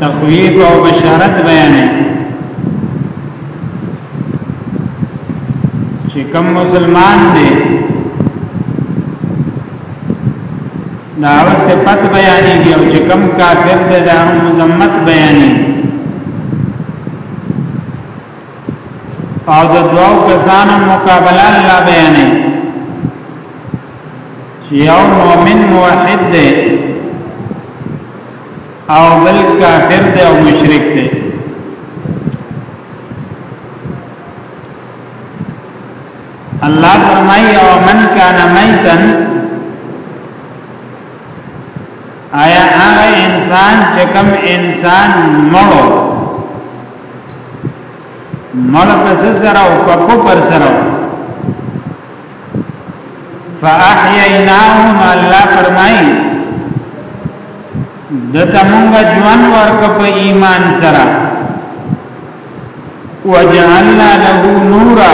تخویب او بشارت بیانې چې کوم مسلمان دی دا صفت بیانې دی او چې کوم کافر دی دا مذمت بیانې او د دوو کسانو مقابله الله بیانې یو مؤمن موحد دی او بل کافر دی او مشرک دی الله فرمایي او من کان میتن آیا هغه انسان چې کوم انسان مړو مړ پس سره او په کو پر سره فاحییناهم الله فرمای دته مونږ ژوند ورک په ایمان سره وجعلنا له نورا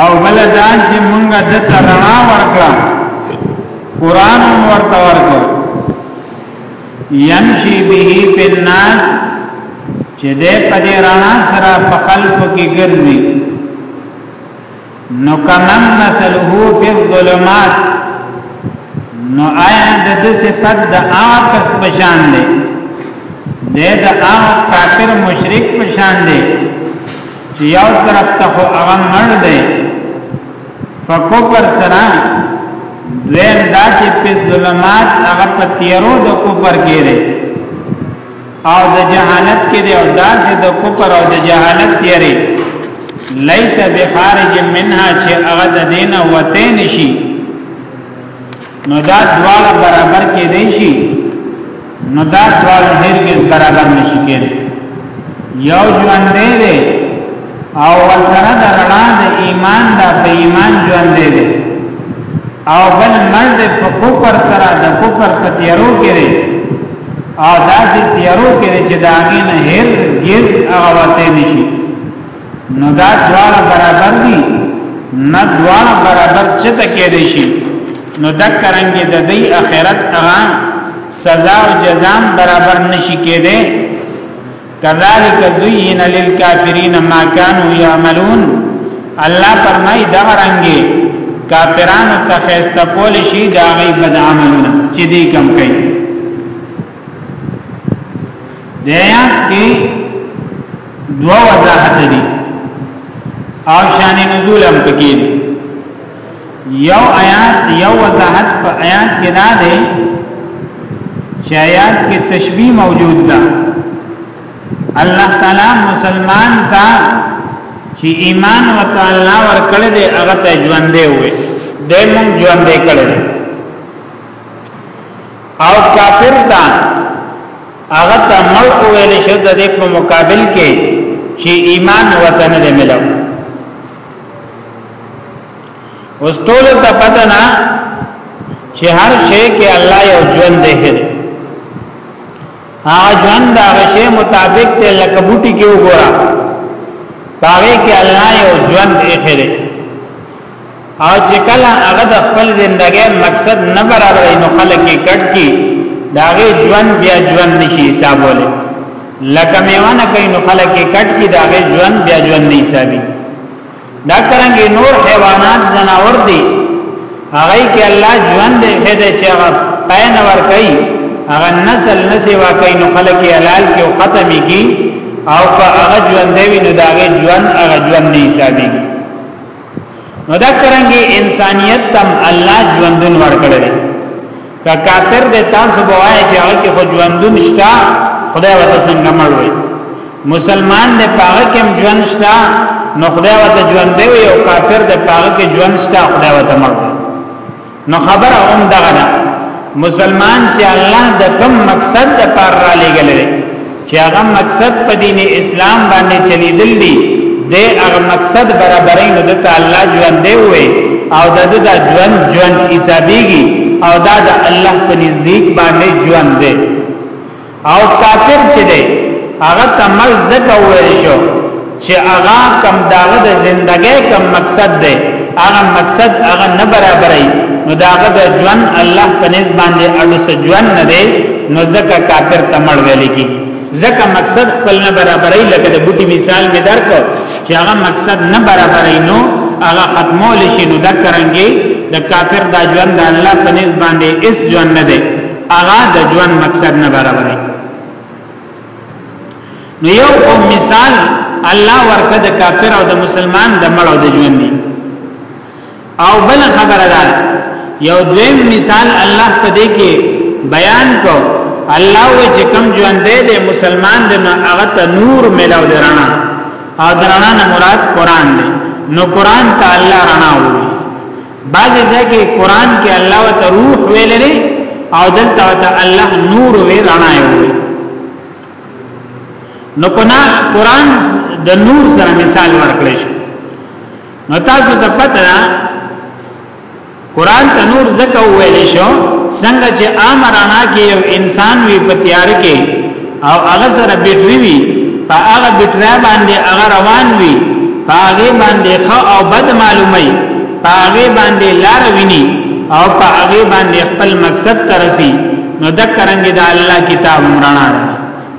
او بل دا چې مونږ دته رڼا ورکړه قران ورته ورکړه یمشي به په الناس چې دې په دې رڼا سره په خلکو کې ګرځي نو کمن مثله فی الظلمات نو آیا د دې صفت د هغه کس پشان دی د د هغه کافر مشرک پشان دی چې یو طرف ته هغه مړ دی فکفر سره دویم دا چې په ظلمات هغه په تیرو د کوپر کې دی او د جهالت کې دی او داسې د کفر او د جهالت تیری لیس بخارج منها چې هغه د دینه وته نشي نو دا دواړه برابر کې دی شي نو دا دواړه هرگز برابر نشي کېدای یو ژوند دی او ورسره د رڼا د ایمان دا په ایمان ژوند دی او بل مرد په کوپر سره د کوپر په تیارو کې دی او داسې تیارو کې دی چې دا غي نه هر یز هغه وته نشي نو دا دواړه برابر دي نه دواړه برابر چې تکې دي شي نو دا کرانګي د دې اخرت هغه سزا او جزام برابر نشي کېده کذالک زین للکافرین ما کانوا یعملون الله فرمای دا رنګي کافرانو ته خسته کول شي دا غي بد عملونه چې دې کم کوي د آیات کې دوه وضاحت دي او شان نزول هم پکې دي یو آیات یو وضاحت په آیات کې دا دی چې آیات کې تشبیه موجود ده الله تعالی مسلمان ته چې ایمان وتعالى ورکړ دې هغه ته ژوند دی وي د مونږ ژوند دی کړل او کافر ته هغه ته مړ ویل شو د دې په مقابل کې چې ایمان وطن دې ملو اوس ټول ته پته نه چې هر شی کې الله یو ژوند دی هغه ژوند دا شی مطابق ته لکه بوټي کې وګوره باغې کې الله یو ژوند دی خره او چې کله هغه د خپل ژوندۍ مقصد نه برابرې نو خلک یې کټ کی داغه ژوند بیا ژوند نشي حسابوله لکه میوانه کین خلک یې کټ کی داغه ژوند بیا ژوند نه حسابي دا څنګه نور حیوانات زناور دي هغه کې الله ژوند خېده چې هغه پاین ور کوي هغه نسل نسی واقعي نو خلق حلال کې او ختمي کی او که هغه ژوند دی نو داغه ژوند هغه ژوند نه حسابي نو دا څنګه انسانيت تم الله ژوندون ور کړی که کافر دی تاسو بوای چې هغه کې خو ژوندون شته خدای وته څنګه مړ وي مسلمان دی پاغه کې ژوند شته نو خدای وته ژوند دی او کافر دی پاغه کې ژوند شته خدای وته مړ وي نو خبره هم دغه ده مسلمان چې الله د کوم مقصد لپاره را لېګلې چې هغه مقصد په دین اسلام باندې چلیدل دي د هغه مقصد برابرې نو د الله ژوند دی وي او د د ژوند ژوند حسابيږي او دا د الله په نزدیک باندې ژوند دی او کافر چې دی هغه تمل زکه ویل شو چې هغه کم داغه د زندګۍ کم مقصد دی هغه مقصد هغه نه برابرای نو داغه د ژوند الله په نس باندې اړو سره ژوند نه دی نو زکه کافر تمړ ویل کی زکه مقصد خپل نه برابرای لکه د بوټي مثال می درکو چې هغه مقصد نه برابرای نو هغه ختمول شي نو دکرنګي د کافر د ژوند د الله په نس باندې اس ژوند نه دی هغه د ژوند مقصد نه برابرای نو یو قوم مثال الله ورکه د کافر او د مسلمان د مړ او د ژوند دی او بل خبره ده یو دویم مثال الله په دې کې بیان کو الله و چې کم ژوند دی د مسلمان د هغه ته نور ملاو درنا او درنا نه مراد قران دی نو قران ته الله رڼا وي بعضی ځکه قران کې الله وت روح ویل لري او دلته وت الله نور وی رڼا وی نو کنا قران د نور سره مثال ورکړی شو نو تاسو ته پته ده قران ته نور زکه ویل شو څنګه چې عام رڼا کې یو انسان وی په تیار کې او هغه سره بیټری وي په هغه بیټری باندې هغه روان وي په هغه باندې ښه او بد معلومي په هغه باندې لار ویني او په هغه باندې خپل مقصد ترسي نو د کرنګ د الله کتاب مرنا ده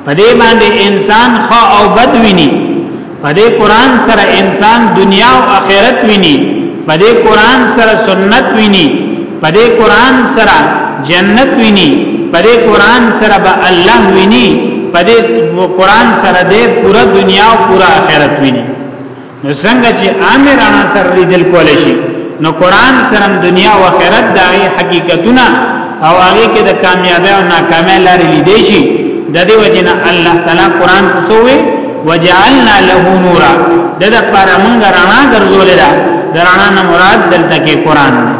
په دې باندې انسان ښه او بد ویني په دې قران سره انسان دنیا او آخرت ویني په دې قران سره سنت ویني په دې قران سره جنت ویني په دې قران سره به الله ویني په دې قران سره دې پورا دنیا او پورا آخرت ویني نو څنګه چې عامر انا سره لیدل کول شي نو قران سره دنیا او آخرت د حقیقتونه او هغه کې د کامیابی او ناکامۍ لارې لیدې شي د دې وجنه الله تعالی قران تسوي وجعلنا له نورا د د پر موږ رڼا ګرځولې ده د رڼا نه مراد دلته کې قران ده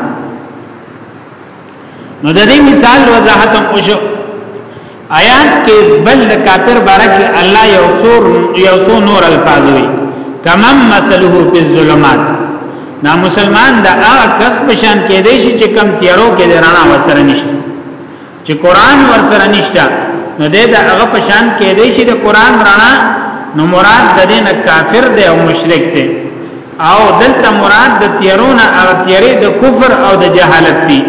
نو د دې مثال وضاحت هم وشو آیات کې بل د کافر بارک الله یو سور یو سو نور الفاظ وي کمم مثله فی الظلمات نا مسلمان دا هغه کس په شان کې دی چې کم تیارو کې رڼا وسره نشته چې قران ورسره نشته نو د هغه په شان کې دی چې د قران رڼا نو مراد د دې نه کافر دی او مشرک دی او دلته مراد د تیرونه او تیرې د کفر او د جهالت دی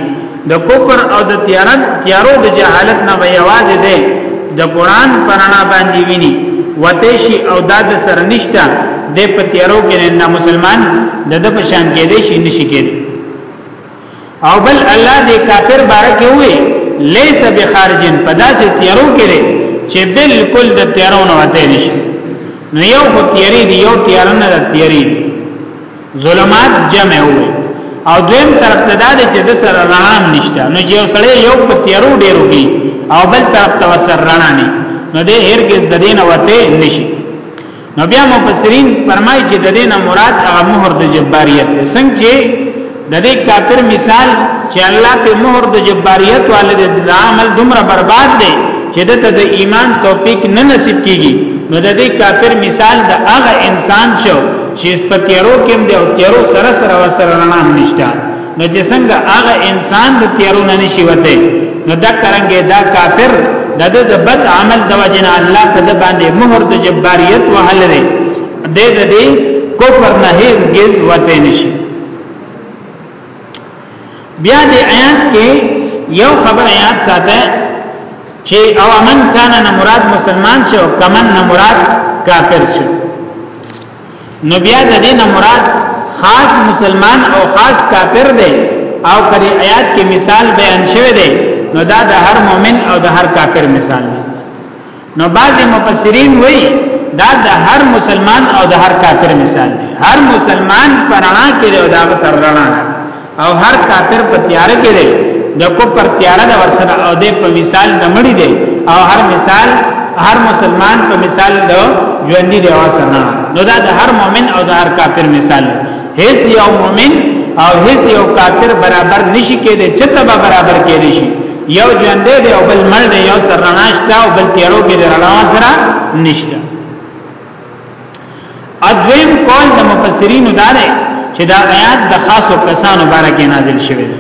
د کفر او د تیارت تیارو د جهالت نه ویواز دی د قران پرانا باندې ویني وته شي او دا د سره نشته د پتیارو کې نه مسلمان د د پشان کې دي شي نشي کې او بل الله دې کافر بارکه وي ليس بخارجن پداسې تیارو کې لري چې بالکل د تیارو نه وته نشي نو یو خو تیاري دی یو تیار نه د تیاري ظلمات جمع وي او دویم طرف ته دا چې د سره رڼا نشته نو چې یو سړی یو په تیارو ډیرو کې او بل طرف ته وسر رڼا نه نو دې هرگز د دین وته نشي نو بیا مفسرین فرمایي چې د دې نه مراد هغه مہر د جباریت دی څنګه چې د دې کافر مثال چې الله په مہر د جباریت والد د عمل دومره برباد دی چې د ته د ایمان توفیق نه نصیب کیږي نو د دې کافر مثال د هغه انسان شو چې په تیرو کې د تیرو سره سره وسره رڼا نشته نو چې څنګه هغه انسان د تیارو نه نشي وته نو دا کرانګه دا کافر د د بد عمل د وجه نه الله په د باندې مہر د جباریت وهل لري د د دې کفر نه هیڅ گز وته نشي بیا د آیات کې یو خبر آیات ساته چې او من کان نه مراد مسلمان شو کمن نه مراد کافر شو نو بیا د دې نه مراد خاص مسلمان او خاص کافر دی او کړي آیات کې مثال بیان شوی دی نو دا د هر مؤمن او د هر کافر مثال دی نو بعض مفسرین وایي دا د هر مسلمان او د هر کافر مثال دی هر مسلمان پرانا کې او دا سر رڼا او هر کافر په تیار کې دی د کفر تیار د ورسره او د په مثال د مړی دی او هر مثال هر مسلمان په مثال د ژوند دی واسنه نو دا د هر مؤمن او د هر کافر مثال هیڅ یو مؤمن او هیڅ یو کافر برابر نشي کېده چې تبا برابر کېدی شي یو ژوند دی او بل مړ دی یو سرناشته او بل تیارو کې رڼا سره نشته ادویم قول د مفسرین دا دی چې دا آیات د خاصو کسانو باره کې نازل شوی دی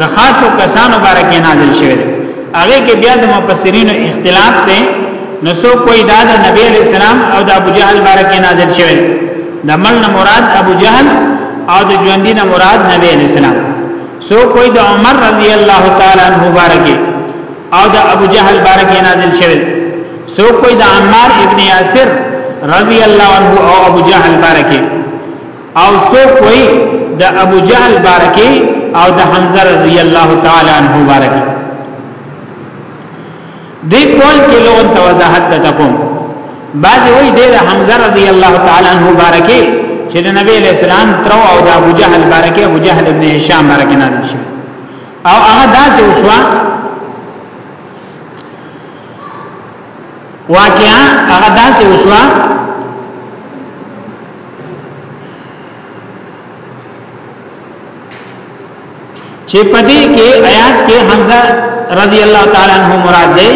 د خاصو کسانو باره کې نازل شوی دی هغه کې بیا د مفسرین اختلاف دی نو سو کوئی دا د نبی علیہ السلام او د ابو جهل باره کې نازل شوی دی د مل نه مراد ابو جهل او د ژوندۍ نه مراد نبی علیہ السلام سو کوئی د عمر رضی الله تعالی عنہ باره کې او د ابو جهل باره کې نازل شوی دی سو کوئی د عمار ابن یاسر رضی الله عنه او ابو جهل بارکه او سو کوئی د ابو جهل بارکه او د حمزه رضی الله تعالی عنہ بارکه دې کول کې لوګ ته وضاحت تکوم بعض وی دې د حمزه رضی الله تعالی عنہ بارکه چې د نبی علیہ السلام تر او د ابو جهل بارکه ابو جهل ابن هشام بارکه نازل شو او هغه داسې وشو واقعا هغه داسې وشوه چې پدې کې آیات کې حمزه رضی الله تعالی عنہ مراد دی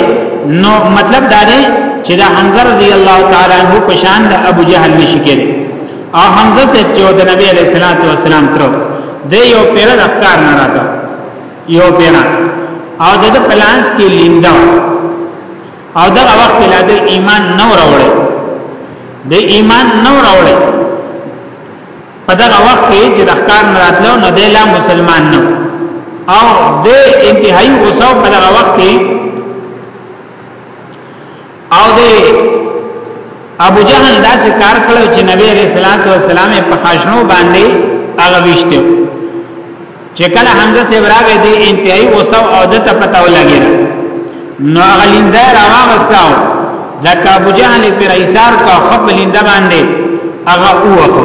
نو مطلب دا دی چې دا حمزه رضی الله تعالی عنہ په شان د ابو جهل نشي کېږي او حمزه سے چې د نبی علیہ الصلوۃ والسلام تر دی یو پیر رفتار نه راته یو پیرا او د پلانس کې لیندا او دا وخت کې لا د ایمان نه وروړي د ایمان نه وروړي په دا وخت کې چې د ښکار مراتلو نو د لا مسلمان نه او د انتهایی غوسه په دا وخت کې او دی ابو جهل داسې کار کړو چې نبی عليه الصلاه والسلام په خاشنو باندې هغه وشته چې کله حمزه سیب راغی دی انتهایی اوسو او د ته پتاو لګی نو هغه لینده راوغستاو لکه ابو جهل پر ایثار کا خپل لینده باندې هغه اوخه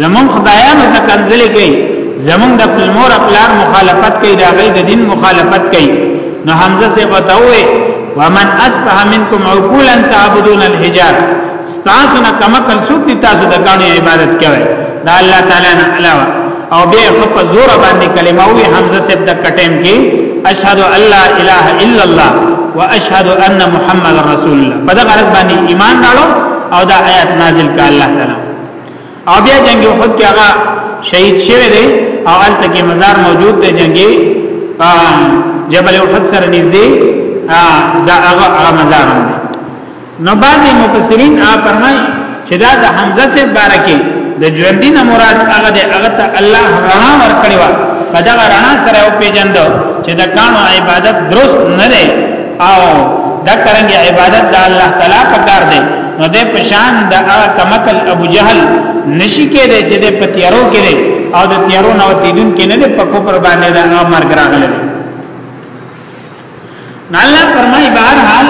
زمون خدایانو ته کنځلې کوي زمون د خپل مور خپلار مخالفت کوي دا غي د دین مخالفت کوي نو حمزه سے بتاوي ومن اصبح منکم عقولا تعبدون الحجار تاسو نه کما کل سوق دي تاسو د کانو عبادت کوي دا الله تعالی نه علاوه او به خپ زور باندې کلمه وي حمزه سے د کټیم کې اشهد ان لا اله الا الله واشهد ان محمد رسول الله په دغه غرض باندې ایمان راړو او دا آیات نازل کړه الله تعالی او بیا جنگ احد کې هغه شهید شوی دی او الته کې مزار موجود دی جنگي جبل احد سره نږدې دا هغه هغه مزار دی نو باندې مفسرین آ فرمای چې دا د حمزه سے بارکه د ژوندین مراد هغه دی هغه ته الله رڼا ورکړی و په دا رڼا سره او پیجن دو چې د کانو عبادت درست نه دی او دا څنګه عبادت د الله تعالی په کار دی نو د پشان د کمکل ابو جهل نشی کېده چې د پتیارو کېده او د تیارو نو تیدون کې نه په کوپر باندې د امر ګراغله نه الله فرمای بهر حال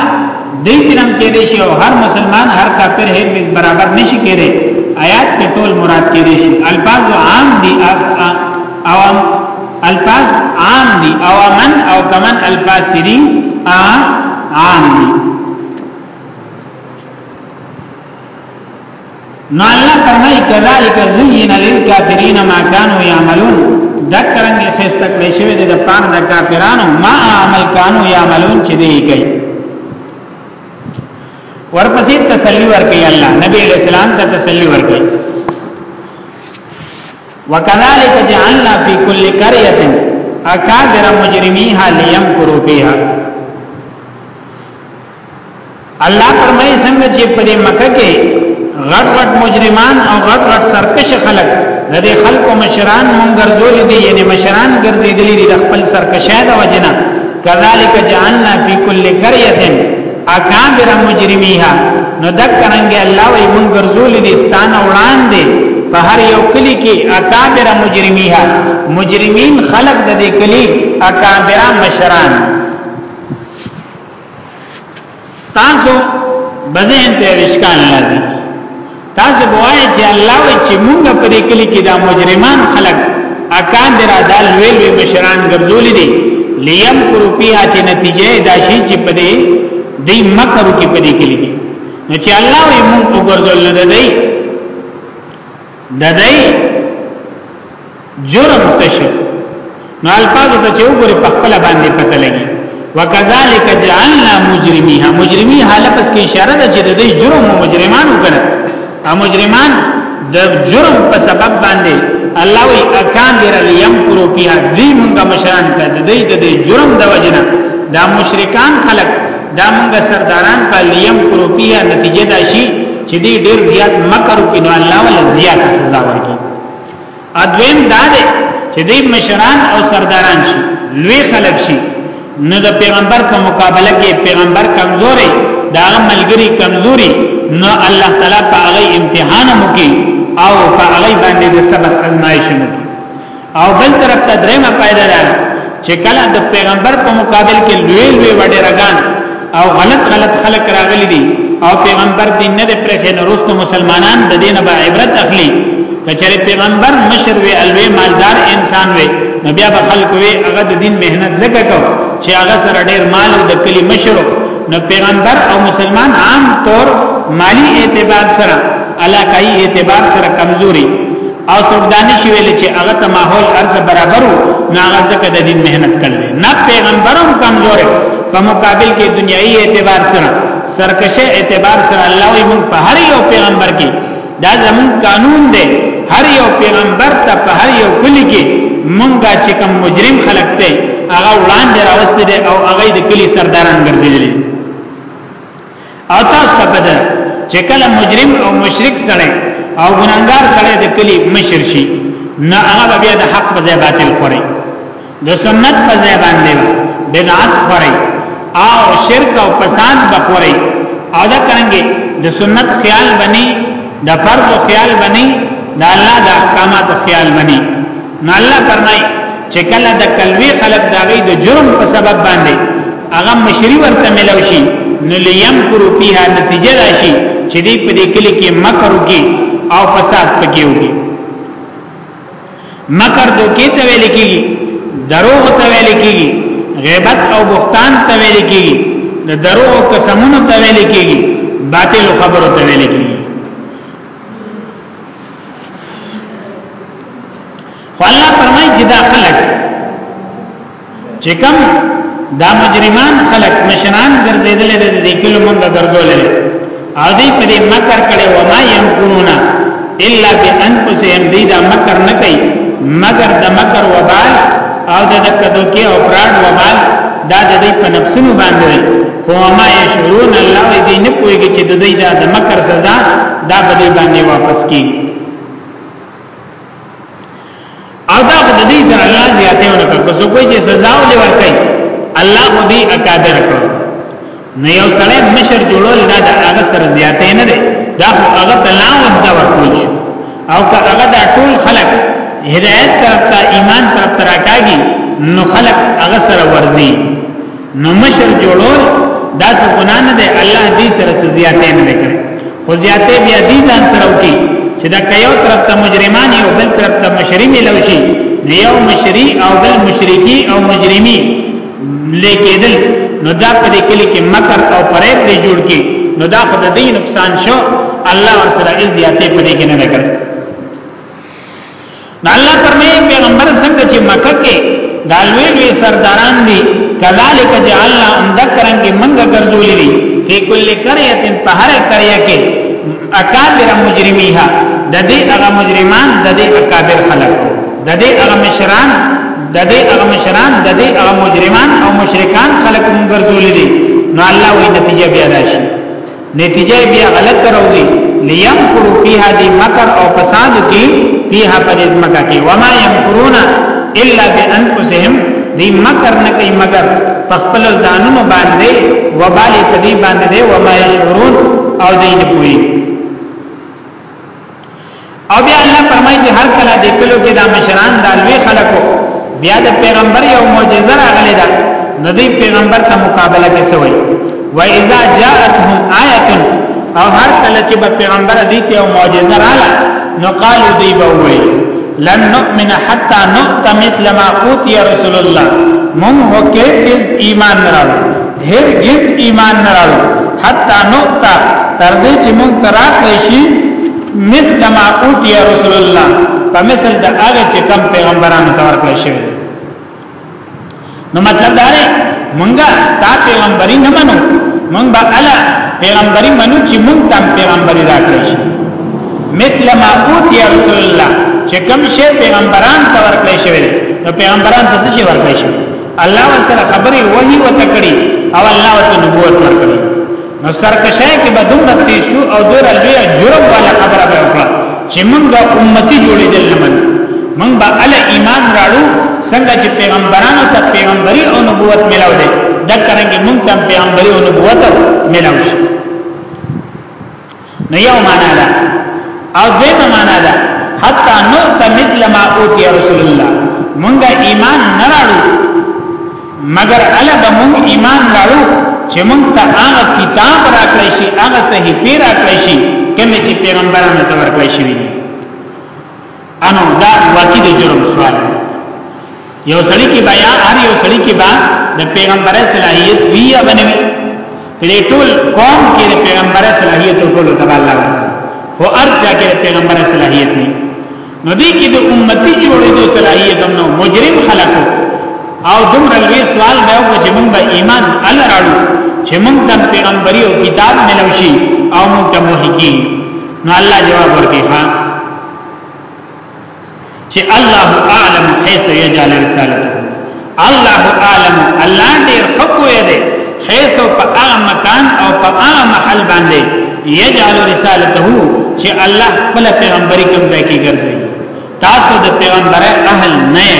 دې کرم کې دې شي او هر مسلمان هر کافر هیڅ بیس برابر نشي کېده آیات کې ټول مراد کې دې شي الفاظ عام دي عوام الفاظ عام دي او من او کمن الفاظ سری عام دي نو الله فرمای کذالک زین للکافرین ما كانوا يعملون دا کرنګ خسته کړی شوی دی د پام د کافرانو ما عمل کانو يعملون چې دی کوي ورپسې تسلی ورکړي الله نبی اسلام ته تسلی ورکړي وکذالک جعلنا فی کل قريه اکابر مجرمیها لیمکروا بها الله فرمایي څنګه چې په مکه کې غټ غټ مجرمان او غټ غټ سرکش خلک د دې خلکو مشران مونږ ګرځولې دي یعنی مشران ګرځېدلې دي د خپل سرکشۍ د وجنه کذالک جعلنا فی کل قريه اکابر مجرمیها نو دکرنګ الله وی مون ګرځول دي ستان وړاندې په هر یو کلی کې اکابر مجرمیها مجرمین خلق د دې کلی اکابر مشران تاسو بزهن ته وشکان لازم تاسو بوای چې الله وی چې مونږ په دې کلی کې دا مجرمان خلک اکان درا دا لوی لوی مشران ګرځولې دي لیم کروپیا چې نتیجه دا شي چې په دې دې مکر کې په دې کلی کې نو چې الله وی مونږ وګرځول نه دی د دې جرم څه شي نو الفاظ ته چې وګوري په خپل باندې پته لګي وکذالک جعلنا مجرمیها مجرمی حالت اس کی اشاره ده چې د دې جرم او مجرمان وکړه او مجرمان د جرم په سبب باندې الله وی اکان در لیم کرو پیا دی مونږه مشران ته د دې د دې جرم د وجنه دا مشرکان خلق دا مونږه سرداران په لیم کرو پیا نتیجه دا شي چې دې ډیر زیات مکر کینو الله ول زیات سزا ورکړي ادویم دا دی چې دې مشران او سرداران شي لوی خلک شي نو د پیغمبر په مقابله کې پیغمبر کمزوري دا ملګری کمزوري نو الله تعالی په هغه امتحان مو کې او په هغه باندې د صبر ازمایش مو کې او بل طرف ته درېمه پیدا ده چې کله د پیغمبر په مقابل کې لوی لوی وړي رغان او غلط غلط خلق راغلی دی او پیغمبر دین نه دی پرخې نو رستو مسلمانان د دینه به عبرت اخلي کچره پیغمبر مشر وی الوی مالدار انسان وی نو بیا به خلق وی هغه د دین مهنت زکه کو چې هغه سره ډیر مال او د کلی مشر نو پیغمبر او مسلمان عام طور مالی اعتبار سره علاقائی اعتبار سره کمزوري او څوک دانه شي ویل چې هغه ته ماحول ارز برابرو نه هغه ځکه د دین مهنت کړي نه پیغمبرم کمزور په مقابل کې دنیایي اعتبار سره سرکشه اعتبار سره الله یې موږ په هر یو پیغمبر کې دا زمون قانون دی هر یو پیغمبر ته په هر یو کلی کې مونږه چې کوم مجرم خلق ته هغه وړاندې راوستي دي او هغه د کلی سرداران ګرځېدلي او تاسو ته پته چې کله مجرم او مشرک سره او ګناګار سره د کلی مشر شي نه هغه بیا د حق په ځای باطل خوري د سنت په ځای باندې بدعت خوري او شرک او فساد بخوري او دا کرانګي د سنت خیال بني د فرض خیال بني د الله د احکاماتو خیال بني نو الله فرمایي چې کله د کلوي خلق دا غي د جرم په سبب باندې هغه مشری ورته ملو شي نو لیم کرو پیها نتیجه راشي چې دې په دې کلی کې مکر وکي او فساد پکې وکي مکر دوکې ته ویل کېږي دروغ ته ویل کېږي غیبت او بهتان ته ویل کېږي د دروغ قسمونو ته ویل کېږي باطل خبرو ته ویل کېږي خو الله فرمایي چې دا خلک چې کوم دا مجرمان خلق مشران ګرځیدل د دې کلو مونږ ګرځول او دې په دې مکر کړي و ما يمكنون الا بانفسهم دې دا مکر نه کوي مگر د مکر وبال او د دکدو کې او پران وبال دا د دې په نفسونو باندې هو ما يشعرون الله دې نه پويږي چې د دې دا د مکر سزا دا په دې باندې واپس کی او دا په دې سره الله زیاته ورکړ کو سو کوئی چې سزا ولې ورکړي الله خو دې اقادر کړ نو یو سړی مشر جوړول دا د هغه سره زیاته نه ده دا خو هغه تلاوت دا ورکول شو او که هغه دا ټول خلق هدایت طرف ته ایمان طرف ته راکاږي نو خلق هغه سره ورزي نو مشر جوړول دا څه ګناه نه ده الله دې سره سزیاته نه وکړي خو زیاته بیا دې ځان سره وکړي چې دا کيو طرف ته مجرمان یو بل طرف ته مشری ملو شي یو مشری او بل مشرکی او مجرمی لیکېدل نو دا په دې کلی کې مکر او فریب دې جوړ کی نو دا خو د دې نقصان شو الله سره زیاته پدې کې نه وکړي نو الله فرمایي پیغمبر څنګه چې مکه کې دالوی لوی سرداران دي کذالک جعلنا اندکرن کې منګه ګرځولې دي فی کل قريه په هر قريه کې اکابر مجرمیها د دې هغه مجرمان د دې اکابر خلق د دې هغه مشران د دې هغه مشران د دې هغه مجرمان او مشرکان خلق موږ ګرځولې دي نو الله وی نتیجه بیا راشي نتیجه بیا غلط راوځي لیم کرو فیها دی مکر او فساد کی فیها په دې ځمکه کې وما یمکرون الا بانفسهم دی مکر نه کوي مگر په خپل ځانونو باندې وبالي په دې باندې وما یشعرون او دین پوي او بیا الله فرمایي چې هر کله د کلو کې دا مشران دا لوی خلکو بیا د پیغمبر یو معجزه راغلی ده نو دی پیغمبر ته مقابله کې سوی و اذا جاءتهم آیه او هر کله چې به پیغمبر دې ته یو معجزه رااله نو قالو دی به وی لن نؤمن حتا نؤت مثل ما اوتی رسول الله مون هو کې از ایمان راو هر از ایمان راو حتا نؤت تر دې چې مون تراخ شي مثل ما اوتی رسول الله په مثل د هغه چې کم پیغمبرانو ته ورکړل شوی نو مطلب دا دی مونږه ستا پیغمبري نه منو مونږ به الا پیغمبري منو چې مونږ تم پیغمبري راکړل شي مثل ما اوتی رسول الله چې کم شی پیغمبران ته ورکړل شوی نو پیغمبران ته څه شی ورکړل شوی الله ورسره خبري وਹੀ وته کړی او الله ورته نبوت ورکړي نو سرکشه کې به دومره تیز شو او دومره لوی جرم والا خبره به وکړه چې موږ به امتی جوړېدل نه منو موږ به ال ایمان راړو څنګه چې پیغمبرانو ته پیغمبري او نبوت ملاو دي دا څنګه موږ ته پیغمبري او نبوت ملاو شي نو یو معنا ده او دیمه معنا ده حتی نوت مثل ما اوتی رسول الله مونږه ایمان نراړو مگر الا به مونږ ایمان راړو چې مونږ ته هغه کتاب راکړی شي هغه صحیفه راکړی شي کوم چې پیغمبرانو ته ورکړی شوی دی انو دا واقعي د جرم سوال یو سړی کې بیا هر یو سړی کې با د پیغمبر صلاحیت وی یا بنوي دې ټول قوم کې د پیغمبر صلاحیت ټول تبع الله هو ارچا کې د پیغمبر صلاحیت نه نو دې کې د امتی جوړېدو صلاحیت هم نو مجرم خلقو او دومره لوی سوال به او چې موږ به ایمان ال راړو چې موږ د پیغمبري او کتاب ملوشي او موږ ته موهي کی نو الله جواب ورکړي ها چې الله اعلم حيث يجعل رسالته الله اعلم الله ډېر خپوي دی حيث په هغه مکان او په هغه محل باندې يجعل رسالته چې الله خپل پیغمبري کوم ځای کې ګرځي تاسو د پیغمبره اهل نه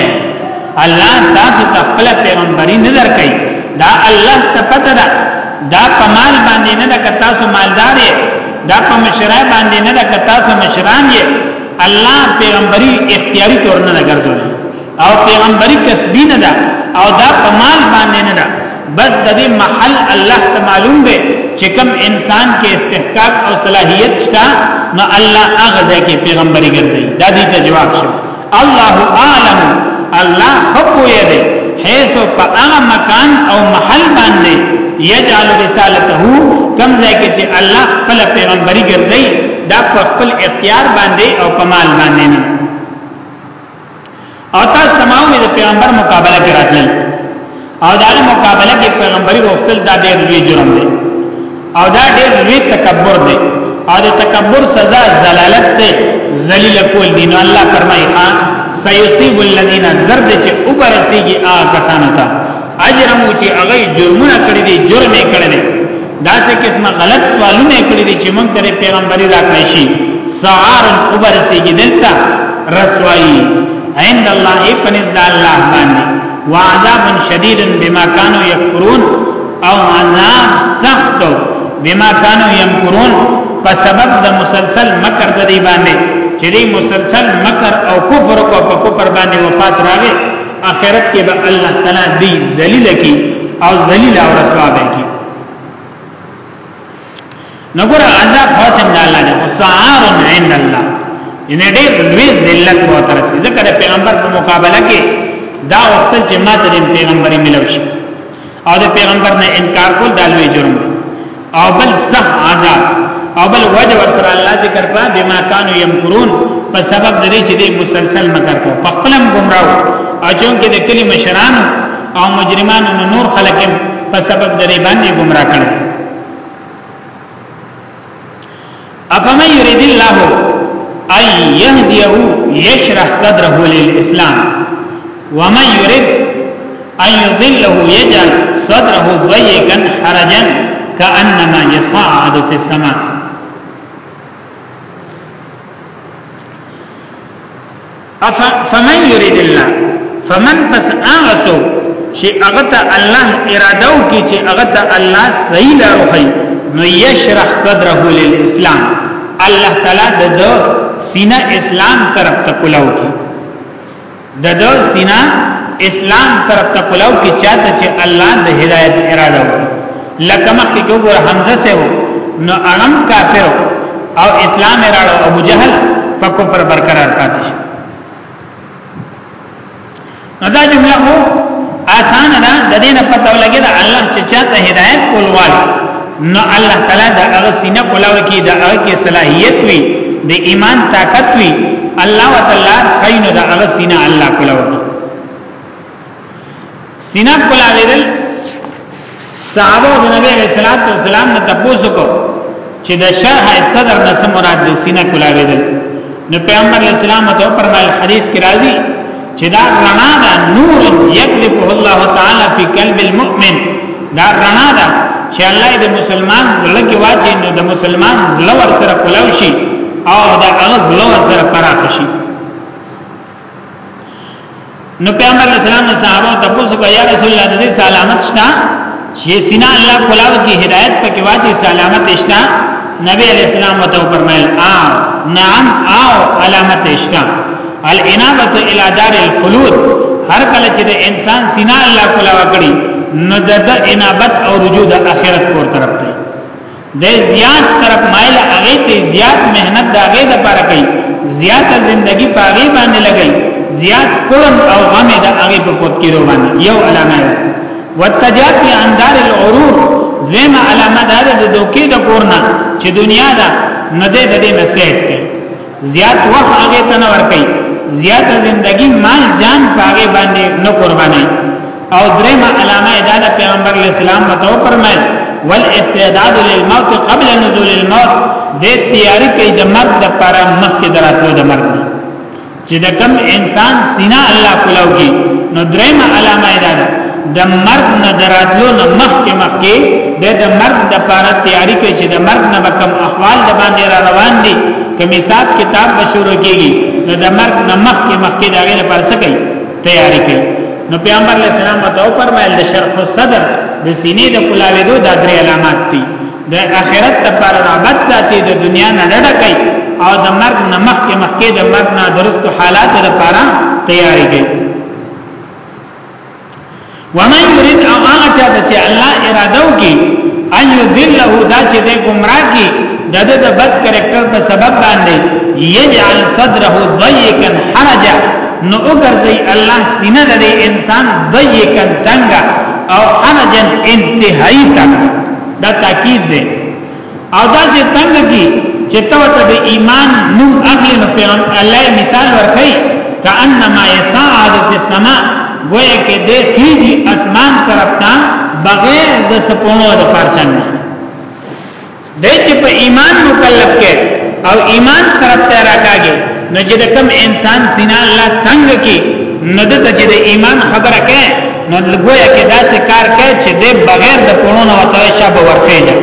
الله تاسو ته خپل پیغمبري نه درکې دا الله ته پته ده دا په مال باندې نه ده که تاسو مالدار یې دا په مشرای باندې نه لکه تاسو مشران یې الله پیغمبري اختیاري تور نه ګرځول او پیغمبري کسبی نه ده او دا په مال باندې نه ده بس د دې محل الله ته معلوم دی چې کوم انسان کې استحقاق او صلاحیت شته نو الله هغه ځای کې پیغمبري ګرځي دا دې ته جواب شو الله اعلم الله خپوی دی حيث په هغه مکان او محل باندې يجعل رسالته کم ځای کې چې الله خپل پیغمبري ګرځي دا په خپل اختیار باندې او په مال باندې نه او تاسو تمامه د پیغمبر مقابله کې راتلل او دا مقابله کې پیغمبري وختل دا ډېر لوی جرم دی او دا ډېر لوی تکبر دی او د تکبر سزا زلالت دی ذلیل کول دی نو الله فرمایي ها سيصيب الذين زرد چې وبرسيږي آ کسانو ته اجرم چې هغه جرمونه کړی دي جرم یې کړی دی دا څه قسمه غلط سوالونه کړی دي چې موږ ته پیغمبري راکړی شي سعار وبرسيږي دلته رسوایی عند الله ای پنځ د الله باندې وعذاب شدید بما كانوا يكفرون او عذاب سخت بما كانوا يمكرون په سبب د مسلسل مکر د دی باندې چې دی مسلسل مکر او کفر او په کفر باندې وفات راغی اخرت کې به الله تعالی دی ذلیل کی او ذلیل او رسوا به کی نګور عذاب فاسم نه الله نه وسعار عند الله ان ډېر لوی ذلت مو ترسي ځکه د پیغمبر په مقابله کې دا وخت چې ماته د پیغمبري ملو شي او د پیغمبر نه انکار کول دا لوی جرم او بل صح عذاب او بل وجه ورسره الله ذکر په بما كانوا يمكرون په سبب د دې چې د مسلسل مکر کو په خپلم گمراو او چون کې د کلی مشران او مجرمانو نور خلک په سبب د دې باندې گمراه کړي افمن يريد الله ان يهديه يشرح صدره للاسلام ومن يريد ان يضله يجعل صدره ضيقا حرجا كانما يصعد في السماء اف فمن يريد الله فمن پس هغه سو چې هغه ته الله اراده وکړي چې هغه ته الله صحیح لار وښي نو یشرح صدره للاسلام الله تعالی د دو سینه اسلام طرف ته کولاو کی د دو سینه اسلام طرف ته کولاو کی چاته چې الله د هدایت اراده وکړي لکه مخکې ګور حمزه سه نو اړم کافر او اسلام راړو ابو جهل په کفر برقرار پاتې شو نو دا جمله خو آسان ده د دې نه پته ولګي دا الله چې چاته هدایت کولوال نو الله تعالی دا هغه سینه کولاو کې دا هغه کې صلاحیت وي د ایمان طاقت وي الله وتعالى خیر دا هغه سینه الله کولاو سینه کولاویدل صحابه د نبی علیہ الصلوۃ والسلام نه تاسو کو چې د شرح صدر نه سم مراد د سینه کولاویدل نو پیغمبر علیہ السلام ته فرمایل حدیث کې راځي چې دا رڼا ده نور یکذب الله تعالی فی قلب المؤمن دا رڼا ده چې الله د مسلمان زړه کې واچي نو د مسلمان زړه ور سره کولاو شي او دا هغه زړه ور سره پراخ شي نو پیغمبر اسلام د صحابه ته پوښتنه کوي یا رسول الله د دې سلامت شته چې سینا الله کلاو کی هدایت پکې واجی سلامت شته نبی علیہ السلام ته فرمایل آ نعم آو علامت شته الانابه الی دار الخلود هر کله چې د انسان سینا الله کلاو کړي نو د انابت او رجوع د اخرت پور طرف ته د زیات طرف مایل هغه ته زیات مهنت د هغه لپاره کوي زیات زندگی په هغه باندې لګي زیات کړم او غم د هغه په پوت کې روان یو علامه ده وتجات یا اندار العرور دویمه علامه ده د دوکې د کورنا چې دنیا ده نه ده د دې نصیحت کوي زیات وخت هغه تنه ور کوي زیات زندگی مال جان پاګه باندې نو قربانای او درېمه علامه دا د پیغمبر اسلام متو فرمایل والاستعداد للموت قبل نزول الموت د تیاری کوي د مرګ د پر مخکې دراتو د مرګ چې د کم انسان سینا الله کولاوږي نو درېمه علامه دا ده د مرګ نه دراتلو نه مخکې مخکې د د مرګ د پاره تیاری کوي چې د مرګ نه کوم احوال د باندې را روان دي کوم حساب کتاب به شروع کیږي نو د مرګ نه مخکې مخکې دا غیر پر څه کوي تیاری کوي نو پیغمبر علیه السلام ته فرمایل د شرح صدر د سینې د کولاویدو د درې علامات دي د آخرت لپاره رغبت ساتي د دنیا نه ډډه کوي او د مرګ نه مخکې مخکې د مرګ نه درست حالات لپاره تیاری کوي ومن يريد او هغه چا ته چې الله اراده وکي ان يذله دا چې د گمراه کی د د بد کریکټر په سبب باندې يجعل صدره ضيقا حرجا نو وګرځي الله سینه د انسان ضيقا تنگ او حرجا انتهایی تنگ دا تاکید دی او دا چې تنگ کی چې تو ته د ایمان نوم اخلي نو پیغام الله مثال ورکړي کانما یصعد فی السماء گویا کې د خیجی اسمان طرف ته بغیر د سپونو د پرچن د چې په ایمان مکلف کې او ایمان طرف ته راکاږي نو چې د کم انسان سینا الله تنگ کی نو د ته چې د ایمان خبره کوي نو لګویا کې داسې کار کوي چې د بغیر د پړونو وته شابه ورخېږي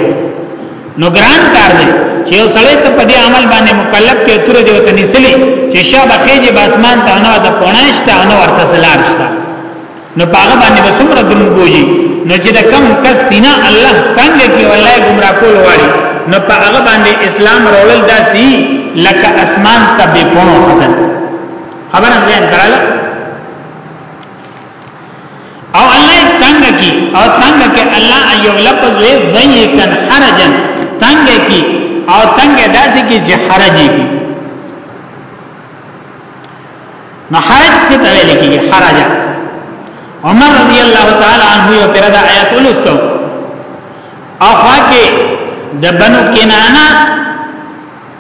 نو ګران کار دی چې یو سړی ته په دې عمل باندې مکلف کې تر دې وته نسلی چې شابه خېږي په اسمان ته نه د پړنشته نه ورته سلام شته نو پاغه باندې بسمره دروږي نو چې د کم کس دینا الله څنګه کې والله ګمرا کول واړي نو پاغه باندې اسلام رول داسي لکه اسمان ته به پونو خدای خبره ځین کړل او الله تنگ کی او تنگ کی الله ایو لفظ وی ضیقن حرجن تنگ کی او تنگ داسی کی چه حرجی کی نو حرج سی تولی کی حرج عمر رضی اللہ تعالی عنہ یو پرد آیات اولستو او خواکی د بنو کنانا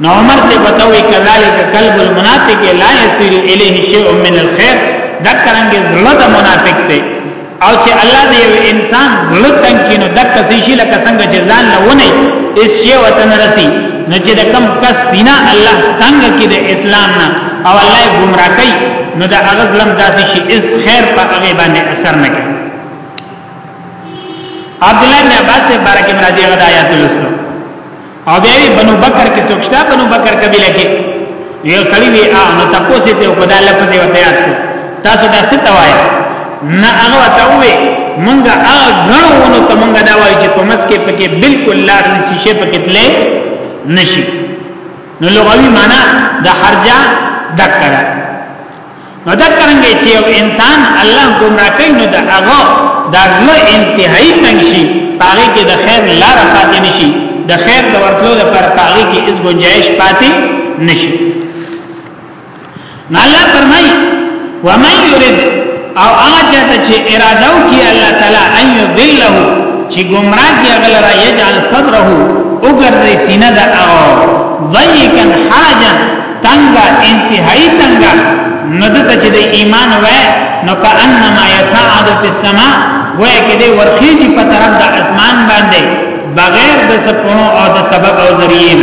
نو عمر سے بتوي کذالک قلب المنافق لا يسير اليه شيء من الخير دا کرنګ زړه د منافق دی او چې الله دې یو انسان زړه تنګ کینو د کسې شي لکه څنګه چې ځان له ونه اس شی وطن رسی نو چې د کم کس دینا الله تنګ کې د اسلام نه او الله گمراه کوي نو دا هغه ظلم داسې شي اس خیر په هغه باندې اثر نه کوي عبد الله بن عباس سے بارک مرضی غدا آیات لستو او بیا وی بنو بکر کې څوک شته بنو بکر قبیله کې یو سړی وی او نو تاسو ته په دا لفظ یو ته یاد تاسو دا څه توای نه هغه ته وی مونږه هغه غنونو ته مونږه دا وای چې په مسکه پکې بالکل لار شیشه پکې تلې نشي نو لغوي معنا د خرجه دکړه نو دا څنګه چې یو انسان الله ګمرا کوي نو دا هغه د ازله انتهایی تنګ شي پاره کې د خیر لار پاتې نشي د خیر د ورتلو د پر پاره کې اس گنجائش پاتې نشي نو الله فرمایي ومن يريد او هغه چاته چې اراده وکي الله تعالی ان يضله چې گمراه کې اغلر یجعل صدره وګرځي سینه د او ضيقا حرجا تنګه انتهایی تنګه نو دته چې د ایمان وای نو کانما یصعد فی السما وای کې دی ورخیږي په طرف د اسمان باندې بغیر د سپونو او د سبب او ذریعہ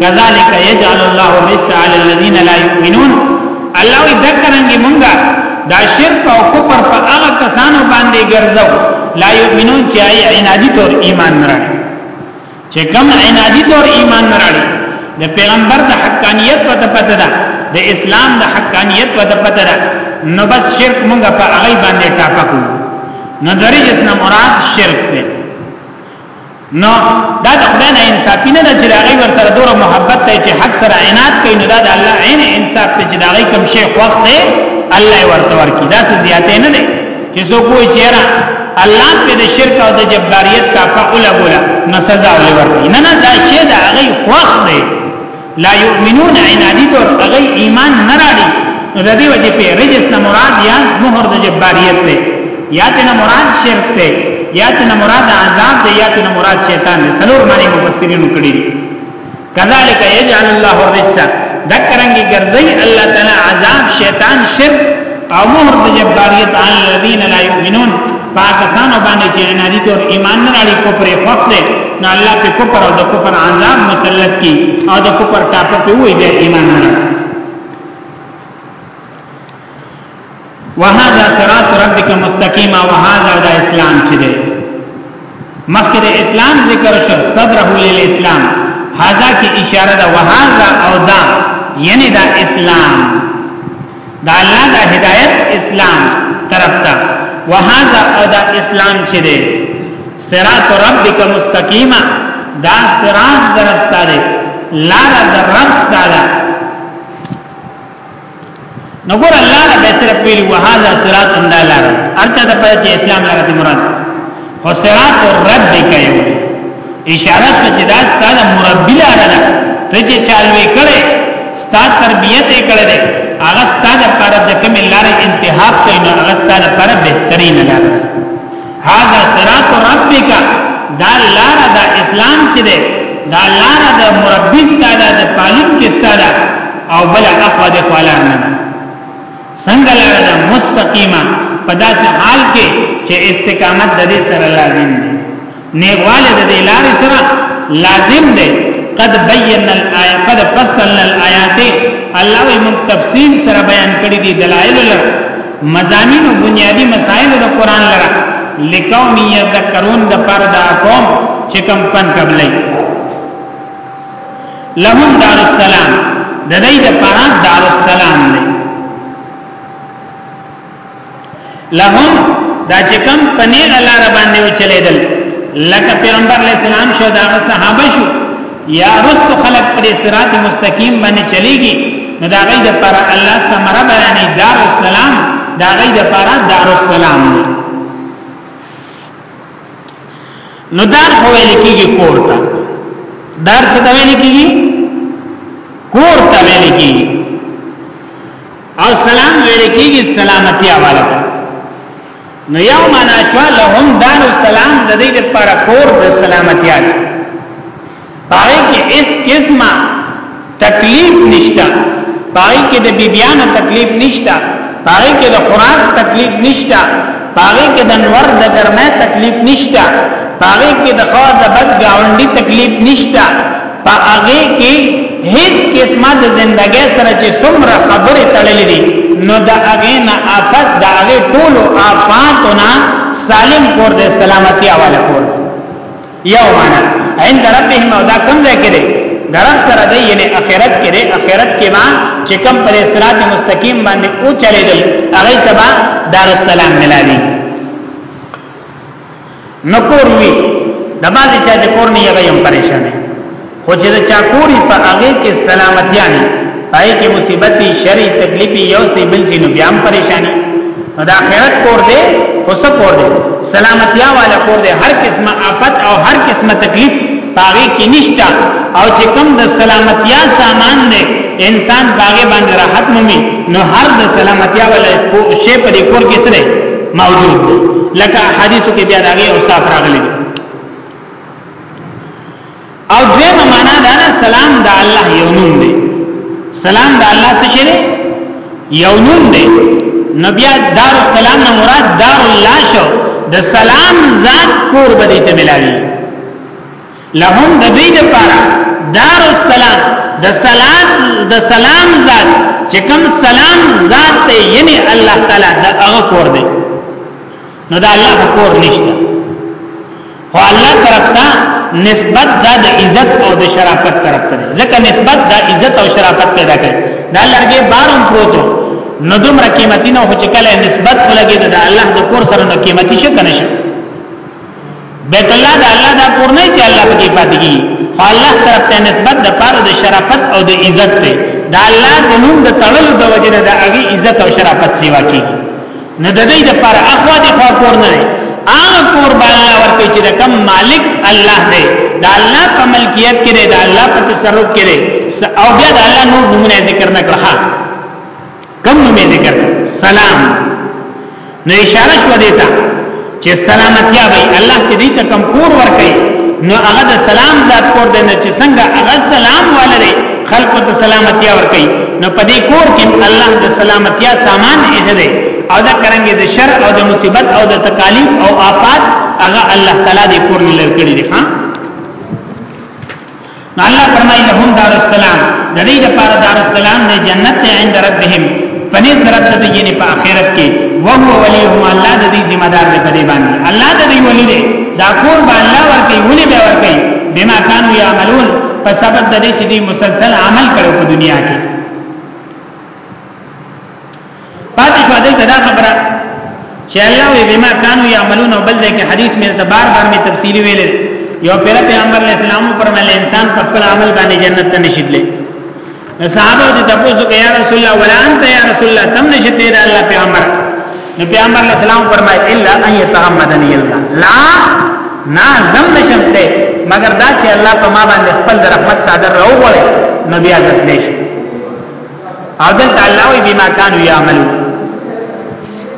کذالک یجعل الله الرس علی الذین لا یؤمنون الله وی دکرنګي مونږه دا شرک او کفر په هغه کسانو باندې ګرځو لا یؤمنون چې ای عنادی تور ایمان نه چې کوم عنادي تور ایمان نه راړي د پیغمبر د حقانیت په پته ده د اسلام د حقانیت په پته ده نو بس شرک مونږ په هغه باندې ټاپکو نو درې جس نه مراد شرک دی نو دا د خدای نه انصافی نه ده چې هغه ور سره دوره محبت ته چې حق سره عنایت کوي نو دا د الله عین انصاف ته چې دا کوم شی خوښ دی الله ورته ورکی دا زیاتې نه ده یزو کوی چیرې الله په د شرک او د جباریت کا په اوله بوله نو سزا ولې ورکړي نه نه دا شی دا هغه خوښ دی لا یؤمنون عنادی تور هغه ایمان نه راړي نو د دې وجه په رجس نه مراد یا مہر د جباریت دی یا ته نه مراد شرک دی یا ته نه مراد عذاب دی یا ته نه مراد شیطان دی سلور معنی مفسرین کړی دي کذالک یجعل الله الرجس دکرنګي ګرځي الله تعالی عذاب شیطان شرک او مهر د جباریت علی الذین لا یؤمنون پاکستان باندې چې انادي تور ایمان نه لري کوپر خوف دي نو الله په کوپر او د کوپر عذاب مسلط کی او د کوپر ټاپه په وې د ایمان نه وهذا صراط ربک مستقیما وهذا دا اسلام چې دی مخکې د اسلام ذکر شو صدره للاسلام هاذا کې اشاره ده وهذا او دا یعنی دا اسلام دا الله دا هدایت اسلام طرف ته وهذا او دا اسلام چې دی صراط ربک مستقیما دا صراط درسته دی لار در رب ستاده نو ګور الله نه به صرف ویل وهذا صراط الله لار ارته د پد چې اسلام لار دې مراد خو صراط رب دې کوي اشاره شو چې دا ستاسو مربي لار ده ته چې چالوي کړي ستاسو تربيت یې کړي ده هغه ستاسو پر د کوم لار انتهاب کوي نو هغه ستاسو پر بهترین لار ده هاذا صراط ربک دا لار د اسلام چې ده دا لار د مربی ستاده د پالون کې ستاده او بل اخوا د خلار نه ده څنګه لار ده مستقیمه په داسې حال کې چې استقامت د دې سره لازم دی نیواله د دې لارې سره لازم دی قد بین الآیات قد فصلنا الآیات الله موږ تفصیل سره بیان کړی دي دلایل لپاره مزامین او بنیادی مسائل د قران لره لقوم یذکرون د پر دا قوم چې کم پن قبلې لهم دار السلام د دې د پر دار السلام دی لهم دا چې کم پنه الله ربانه چلے دل لکه پیغمبر علیہ السلام شو دا صحابه شو یا رست خلق پر صراط مستقیم باندې چلیږي نو دا غي د پر الله سمره بیانې دار السلام دا غي د پر دار السلام دی نو دار خو ویل کیږي کور ته دار څه ته ویل کیږي کور ته ویل کیږي او سلام ویل کیږي سلامتی حواله نو یو معنا شو لهم دار السلام د دې لپاره کور د سلامتی دی پای کې اس قسمه تکلیف نشتا پای کې د بیبیانو تکلیف نشتا پای کې د خوراک تکلیف نشتا پای کې د نور د ګرمه تکلیف نشتا پای کې د خوا د بد گاونډي تکلیف نشتا په هغه کې هیڅ قسمه د زندګۍ سره چې څومره خبرې تړلې دي نو د هغه نه آفت د هغه ټول آفاتونه سالم کور د سلامتی حواله کور یو معنا عند ربهم او دا کوم ځای کې دی درب سره دی یعنی اخرت کې دی اخرت کې ما چې کوم پر صراط مستقیم باندې او چلے دی هغه تبا دار السلام ملاوي نه کور وی د باندې چا چې کور نه یې غیم پریشان خو چې د چا کوري په هغه کې سلامتی نه پای کې مصیبتي شری تکلیفي یو سی بل سی نو بیا هم پریشانی نو د آخرت کور دی خو څه کور دی سلامتی والا کور دی هر قسمه آفت او هر قسمه تکلیف پاغي کې نشتا او چې کوم د سلامتیا سامان دی انسان باغې باندې راحت مومي نو هر د سلامتیا ولا شی په دې کور کې سره موجود دی لکه حدیثو کې بیا داغي او صاف راغلي دي او دیمه معنا دا نه سلام د الله یو نوم دی سلام د الله څه شي دی یو نوم دی نبی دار السلام نه مراد دار الله شو د سلام ذات کور به دې ته ملاوي لهم د دوی لپاره دار السلام د صلات د سلام ذات چې کوم سلام ذات ته یعنی الله تعالی د هغه کور دی نو دا الله کور نشته خو الله طرف ته نسبت دا د عزت او د شرافت طرف ته ځکه نسبت دا عزت او شرافت پیدا کوي دا لرګي بارم پروتو نو دومره قیمتي نه هو چې کله نسبت ولګي دا الله د کور سره نو قیمتي شي کنه شي بیت الله د الله دا کور نه چې الله پکې پاتې کیږي خو الله طرف ته نسبت د پاره د شرافت او د عزت ته دا الله د نوم د تړلو د وجې نه د هغه عزت او شرافت سیوا کیږي نه د دې د پاره اخوا د خوا کور نه هغه کور به الله ورته چې د کم مالک الله دی دا الله په ملکیت کې دی دا الله په تصرف کې دی او بیا د الله نور نمونه ذکر نه کړه کوم نوم ذکر سلام نو اشاره شو دیتا چې سلامتی وي الله چې دې ته کم کور ورکړي نو هغه د سلام ذات کور دی نه چې څنګه هغه سلام والره خلکو ته سلامتی ورکړي نو په دې کور کې الله د سلامتی سامان یې دی او دا کرانګي د شر او د مصیبت او د تکالیف او آفات هغه الله تعالی دې کور لر کړی دی ها نو الله فرمایي لهم دار السلام د دې لپاره دار السلام د جنت ته عند ربهم پنځ درب ته دي یعنی په آخرت کې او هو وليهم الله د دې ذمہ دار دی په دې باندې الله د دې ولي دی دا کور به الله ورکي ولي به ورکي بما كانوا يعملون په سبب د دې چې دوی مسلسل عمل کړو په دنیا کې پاتې شو دلته دا خبره چې الله وی بما كانوا يعملون بل دې کې حدیث مې ته بار بار مې تفصیلی ویل یو پیر پیغمبر علیہ السلام پر مل انسان په خپل عمل باندې جنت ته نشیدلې صحابه دې تاسو کې یا رسول الله ولا انت یا رسول الله تم نشیدلې دا الله پیغمبر نو پیغمبر علیہ السلام فرمایي الا ان يتغمدني الله لا نا زم نشمته مگر دا چې الله په ما باندې خپل رحمت صادر راوړي نبي عزت نشي او دلته الله وی بما كانوا يعملون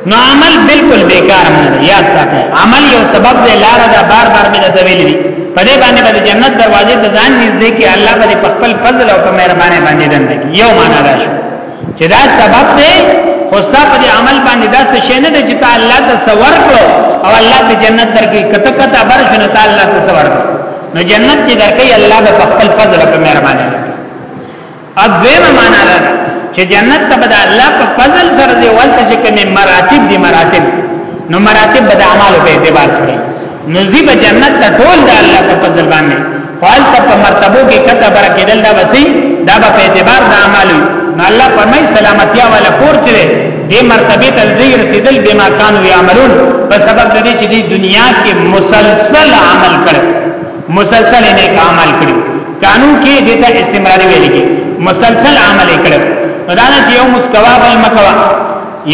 نو عمل بالکل بیکار نه دی یاد ساتئ عمل یو سبب دی لار دا بار بار مې ته ویل دي په دې باندې باندې جنت دروازې ته ځان نږدې کې الله باندې په خپل فضل او په مهرباني باندې دنده کې یو معنا دا شو چې دا سبب دی خوستا په عمل باندې دا څه شي نه دی چې ته الله ته سوار کړو او الله ته جنت درکې کته کته بار شنه ته الله ته سوار کړو نو جنت چې درکې الله به خپل فضل او په مهرباني ادویمه معنا ده چې جنت ته به د الله په فضل سره دی ولته چې کومه مراتب دي مراتب نو مراتب به د اعمالو په اعتبار سره نو زی به جنت ته ټول د الله په فضل باندې قال ته په مرتبو کې کته برکېدل دا وسی دا به په اعتبار د اعمالو نو الله پرمای سلامتیا والا کور چره دې مرتبه ته دې رسیدل بما كانوا يعملون په سبب دې چې دې دنیا کې مسلسل عمل کړي مسلسل نه عمل کړی قانون کې دته استمراری ویل کی مسلسل عمل کړو دا نه چې یو مسکوا بل مکوا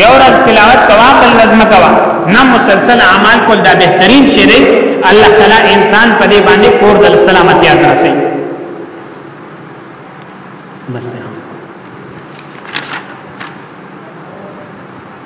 یو ورځ تلاوت کوا بل ورځ مکوا نه مسلسل عمل کول دا بهترین شی دی الله تعالی انسان په دې باندې کور د سلامتی ترسي بس ته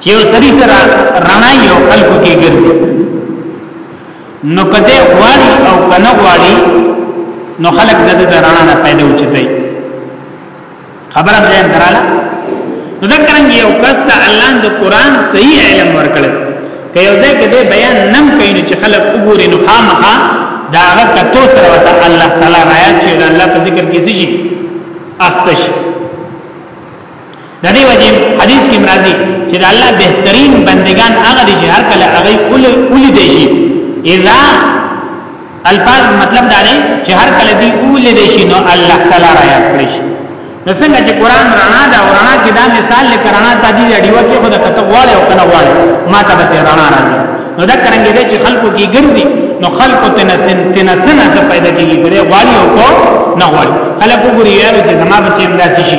چې یو سړي سره رڼا یو خلکو کې ګرځي نو کده غواړي او کنه غواړي نو خلک د دې رڼا نه پیدا وچتای خبره مې دراله نو دا څنګه یو کس ته الله د قران صحیح علم ورکړي که یو ځای کې بیان نم کین چې خلک وګوري نو خامخا دا هغه کتو سره وته الله تعالی رایا چې الله په ذکر کې سي اختش د دې وجه حدیث کې مرضی چې د الله بهترین بندگان هغه دي چې هر کله هغه اولي دي شي اذا الفاظ مطلب دا دی چې هر کله دی اولي دي شي نو الله تعالی را یاد کړی شي نو څنګه چې قران رڼا دا رڼا کې دا مثال لکه رڼا ته دی اړیو کې خود کته غواړي او کنه غواړي ما ته به رڼا راځي نو دا څنګه دی چې خلکو کې ګرځي نو خلکو ته نسن تنسن څه پیدا کیږي ګره غواړي او کو نه غواړي خلکو ګوري یاره چې زما بچي امداسي شي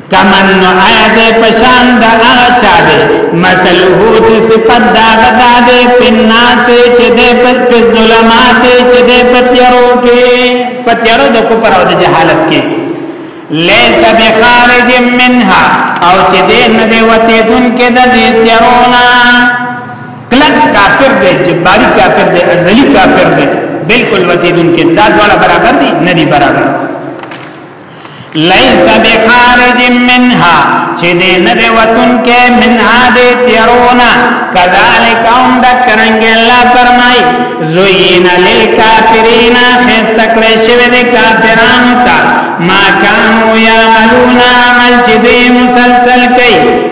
تمنعه دی پشان دا اغا چا دی مثلهو چه صفت دا غدا دی پناس چه دی پت پس ظلمات چه دی پتیارو کی پتیارو دا کپر او دا جهالت کی لیس بخارج منها او چه دی ندی وطی دن که دا دی تیارونا کلک کافر دی جباری کافر دی ازلی کافر دی بلکل وطی دن که دا دولا برابر دی ندی برابر لیس بخارج منها چې دې نه دی وتون کې منها دې تیرونا کذالک هم د کرنګ الله فرمای زوین للکافرین خست کړی شوی د کافرانو ته ما کانو یعملون عمل چې دې مسلسل کوي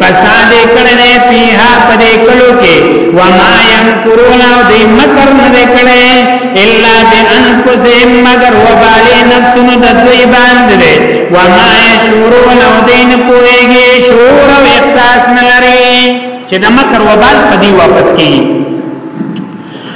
فساد کړه دې پیها پدې کلو کې وما يمکرون او دې مکر نه کړه الا بانفسهم مگر وبالي نفسونو د دوی باندې وما يشعرون او دې نه پوهيږي شعور او احساس نه لري چې د مکر وبال پدې واپس کیږي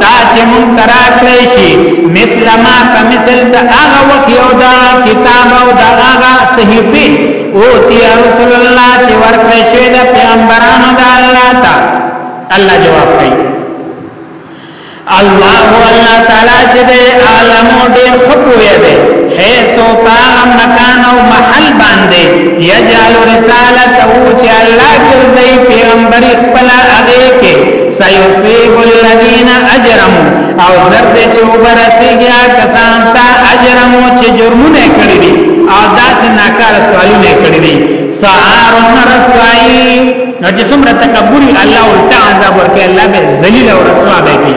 تا چې مونږ ترا کړی شي مثل ما په مثل د هغه وخت یو دا کتاب او دا هغه صحیفه او تی رسول الله چې ورکړی شوی د پیغمبرانو د الله ته الله جواب کوي الله الله تعالی چې د عالم ډېر خپوي دی حيث طاغ مکان او محل باندې يجعل رسالته چې الله ګرځي پیغمبر خپل هغه کې سيصيب الذين اجرمو او زرد چې وبرسیږي کسان ته اجرمو چې جرمونه کړی دي او داسې ناکاره سوالونه کړی دي سعار رسوایی نو چې څومره تکبر الله ولته عذاب ورکړي الله به ذلیل او رسوا به کوي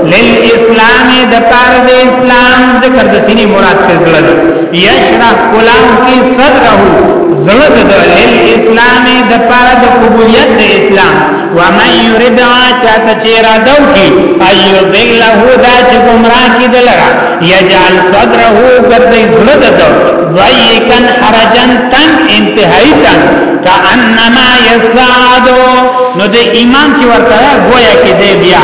للاسلام د پار د اسلام ذکر د سینې مراد ته زړه دی یشرح کلام کی صدره زړه د للاسلام د پار د قبولیت د اسلام و من یرید چاته چې را دو کی ایو ذله دا چې گمراه کی دلرا یجعل صدره ګرځي زړه د ضیقن حرجن تنگ انتهایی تنگ کا انما یسادو نو د ایمان چې ورته گویا کې دی بیا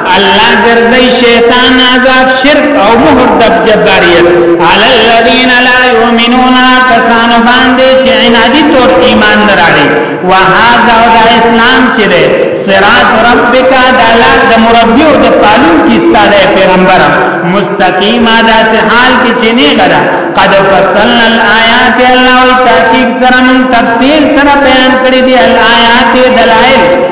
الله ګرځي شیطان عذاب شرک او مهر د جباریت علی الذین لا یؤمنون کسانو باندې چې عنادی تور ایمان نه راړي وهذا د اسلام چې ده صراط ربک د الله د مربی او د پالون کی ستاده پیغمبر مستقیم ادا سے حال کی چنی غدا قد فصلنا الآیات الله تحقیق سره تفصیل سره بیان کړی دی الآیات دلائل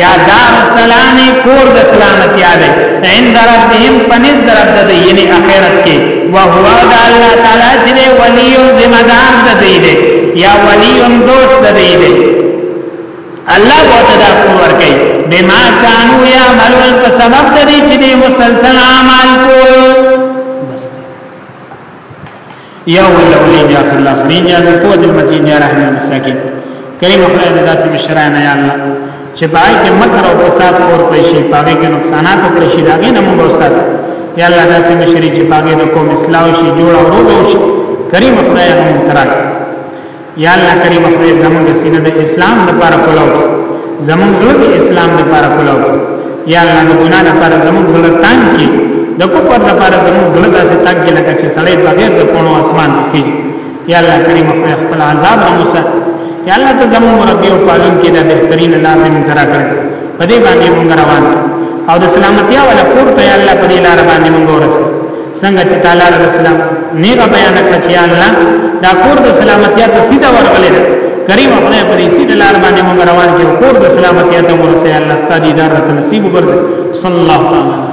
یا دار السلام کور د سلامتیا دی عند ربهم پنځ در رب د یعنی اخرت کې او هو د الله تعالی چې دی ولی او ذمہ دار د دی دی یا ولی او دوست د دی دی الله بوته دا کور ور کوي بما كانوا يعملون په سبب د دې چې مسلسل اعمال کول یا الاولین یا الاخرین یا ذل قوت المتین یا رحم المساکین کریم خدای دې داسې مشران یا الله چې پای کې مکر او فساد اور پرې شي پاګه کې نقصانات پرې شي داګه نه موږ وسات یا الله داسې مشري چې پاګه د قوم اسلام شي جوړ او روغ شي کریم خدای دې تراک یا الله کریم خدای زموږ سینه د اسلام لپاره کولاو زموږ زړه د اسلام لپاره کولاو یا الله د ګناه لپاره زموږ زړه تنګ کی د کوپر لپاره زموږ زړه داسې تنګ کی لکه چې سړی بغیر د کونو اسمان کی یا الله کریم خدای خپل عذاب را موسی یا الله ته زموږ رب او پالون کې دا بهترین لار موږ را کړ په دې باندې موږ روان او د سلامتی او لپاره ته یا الله په دې لار باندې موږ ورسې څنګه چې تعالی علیه السلام نیغه بیان کړ چې الله دا کور د سلامتیا ته سیده ورغلی دی کریم خدای په دې سیده لار باندې موږ روان دي کور د سلامتیا ته ورسې الله ستاسو دیدار ته نصیب وګرځي صلی الله تعالی